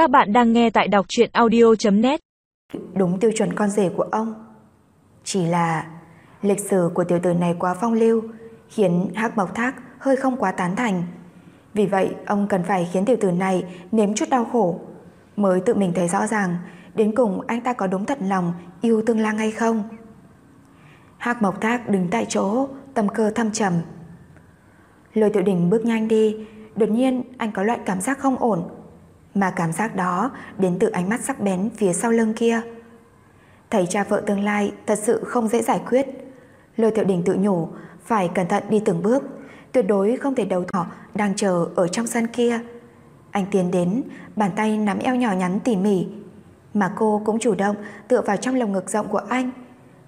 Các bạn đang nghe tại đọc truyện audio.net Đúng tiêu chuẩn con rể của ông. Chỉ là lịch sử của tiểu tử này quá phong lưu, khiến Hắc Mộc Thác hơi không quá tán thành. Vì vậy, ông cần phải khiến tiểu tử này nếm chút đau khổ, mới tự mình thấy rõ ràng đến cùng anh ta có đúng thật lòng yêu tương lang hay không. Hắc Mộc Thác đứng tại chỗ, tâm cơ thâm trầm. Lôi tiểu đình bước nhanh đi, đột nhiên anh có loại cảm giác không ổn. Mà cảm giác đó đến từ ánh mắt sắc bén phía sau lưng kia. Thầy cha vợ tương lai thật sự không dễ giải quyết. Lôi tiểu đình tự nhủ, phải cẩn thận đi từng bước, tuyệt đối không thể đầu thỏ đang chờ ở trong sân kia. Anh tiến đến, bàn tay nắm eo nhỏ nhắn tỉ mỉ, mà cô cũng chủ động tựa vào trong lồng ngực rộng của anh,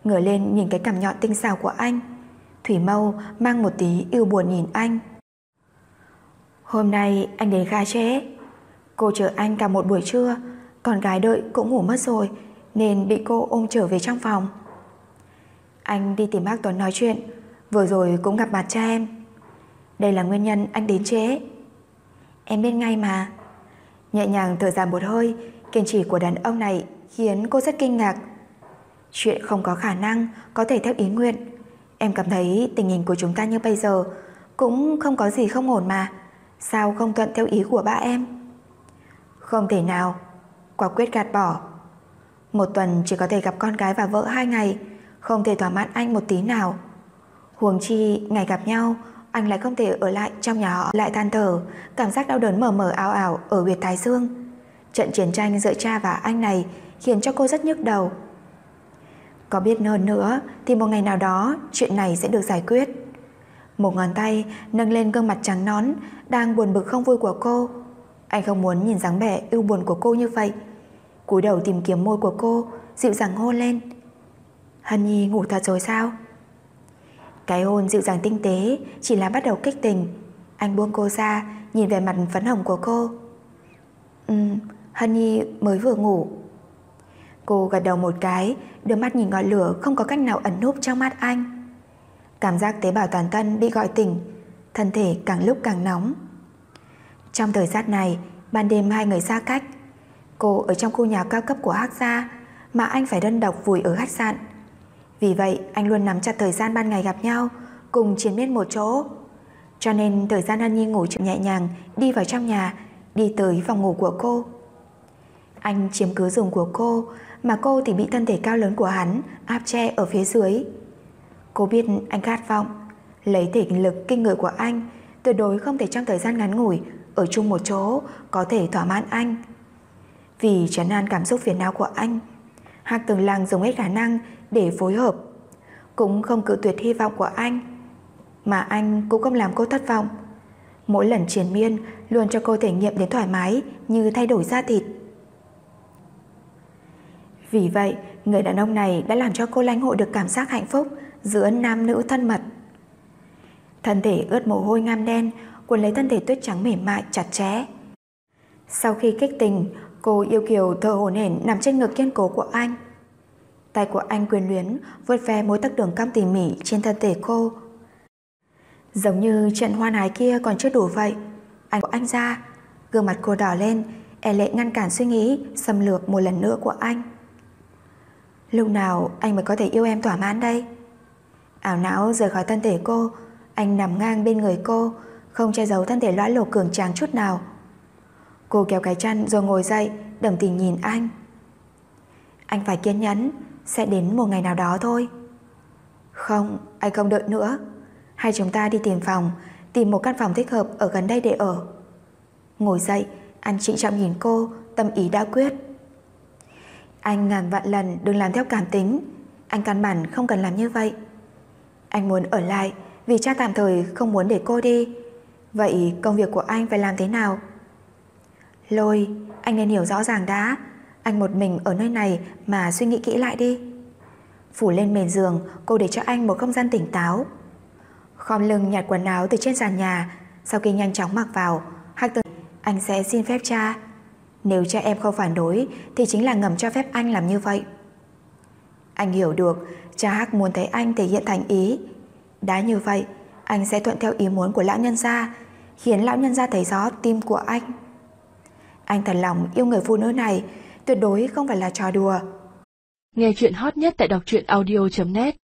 ngửa lên nhìn cái cằm nhọn tinh xảo của anh. Thủy Mâu mang một tí yêu buồn nhìn anh. Hôm nay anh đến khá trễ. Cô chờ anh cả một buổi trưa, còn gái đợi cũng ngủ mất rồi, nên bị cô ôm trở về trong phòng. Anh đi tìm bác Tuấn nói chuyện, vừa rồi cũng gặp mặt cha em. Đây là nguyên nhân anh đến trễ. Em biết ngay mà. Nhẹ nhàng thở dài một hơi, kiên trì của đàn ông này khiến cô rất kinh ngạc. Chuyện không có khả năng có thể theo ý nguyện. Em cảm thấy tình hình của chúng ta như bây giờ cũng không có gì không ổn mà. Sao không thuận theo ý của ba em? Không thể nào. Quả quyết gạt bỏ. Một tuần chỉ có thể gặp con gái và vợ hai ngày, không thể thỏa mãn anh một tí nào. Huống chi ngày gặp nhau, anh lại không thể ở lại trong nhà họ lại than thở, cảm giác đau đớn mờ mờ ảo ảo ở huyệt thái dương. Trận chiến tranh giữa cha và anh này khiến cho cô rất nhức đầu. Có biết hơn nữa thì một ngày nào đó chuyện này sẽ được giải quyết. Một ngón tay nâng lên gương mặt trắng nón đang buồn bực không vui của cô. Anh không muốn nhìn dáng vẻ ưu buồn của cô như vậy. cúi đầu tìm kiếm môi của cô, dịu dàng hôn lên. Hân Nhi ngủ thật rồi sao? Cái hôn dịu dàng tinh tế chỉ là bắt đầu kích tình. Anh buông cô ra, nhìn về mặt phấn hồng của cô. Ừ, Hân Nhi mới vừa ngủ. Cô gật đầu một cái, đưa mắt nhìn ngọn lửa không có cách nào ẩn núp trong mắt anh. Cảm giác tế bào toàn thân bị gọi tỉnh, thân thể càng lúc càng nóng. Trong thời gian này, ban đêm hai người xa cách. Cô ở trong khu nhà cao cấp của Hắc Gia, mà anh phải đơn độc vùi ở khách sạn. Vì vậy, anh luôn nắm chặt thời gian ban ngày gặp nhau, cùng chiến miết một chỗ. Cho nên thời gian An Nhi ngủ nhẹ nhàng đi vào trong nhà, đi tới phòng ngủ của cô. Anh chiếm cứ giường của cô, mà cô thì bị thân thể cao lớn của hắn áp che ở phía dưới. Cô biết anh khát vọng, lấy thể lực kinh người của anh, tuyệt đối không thể trong thời gian ngắn ngủi ở chung một chỗ có thể thỏa mãn anh. Vì trấn an cảm xúc phiền não của anh, Hạc Tường Lăng dùng hết khả năng để phối hợp, cũng không cự tuyệt hy vọng của anh. Mà anh cũng không làm cô thất vọng. Mỗi lần triền miên luôn cho cô thể nghiệm đến thoải mái như thay đổi da thịt. Vì vậy, người đàn ông này đã làm cho cô lãnh hội được cảm giác hạnh phúc giữa nam nữ thân mật. Thân thể ướt mồ hôi ngam đen, cuốn lấy thân thể tuyết trắng mềm mại chặt chẽ. Sau khi kích tình, cô yêu kiều thở hổn hển nằm trên ngực kiên cố của anh. Tay của anh quyền luyến vượt ve mối tắc đường cam tỉ mỉ trên thân thể cô. Giống như trận hoa hái kia còn chưa đủ vậy. Anh của anh ra, gương mặt cô đỏ lên, e lệ ngăn cản suy nghĩ xâm lược một lần nữa của anh. Lúc nào anh mới có thể yêu em thỏa mãn đây? Ảo não rời khỏi thân thể cô, anh nằm ngang bên người cô, không che giấu thân thể lõa lổ cường tráng chút nào. Cô kéo cái chăn rồi ngồi dậy, đồng tình nhìn anh. Anh phải kiên nhẫn, sẽ đến một ngày nào đó thôi. Không, anh không đợi nữa. Hai chúng ta đi tìm phòng, tìm một căn phòng thích hợp ở gần đây để ở. Ngồi dậy, anh trịnh trọng nhìn cô, tâm ý đã quyết. Anh ngàn vạn lần đừng làm theo cảm tính, anh căn bản không cần làm như vậy. Anh muốn ở lại vì cha tạm thời không muốn để cô đi. Vậy công việc của anh phải làm thế nào? Lôi, anh nên hiểu rõ ràng đã. Anh một mình ở nơi này mà suy nghĩ kỹ lại đi. Phủ lên mền giường, cô để cho anh một không gian tỉnh táo. Khom lưng nhặt quần áo từ trên sàn nhà, sau khi nhanh chóng mặc vào, Hắc Tử anh sẽ xin phép cha. Nếu cha em không phản đối thì chính là ngầm cho phép anh làm như vậy. Anh hiểu được cha Hắc muốn thấy anh thể hiện thành ý. Đã như vậy, anh sẽ thuận theo ý muốn của lão nhân gia, khiến lão nhân gia thấy rõ tim của anh. Anh thật lòng yêu người phụ nữ này, tuyệt đối không phải là trò đùa. Nghe chuyện hot nhất tại đọc truyện audio.net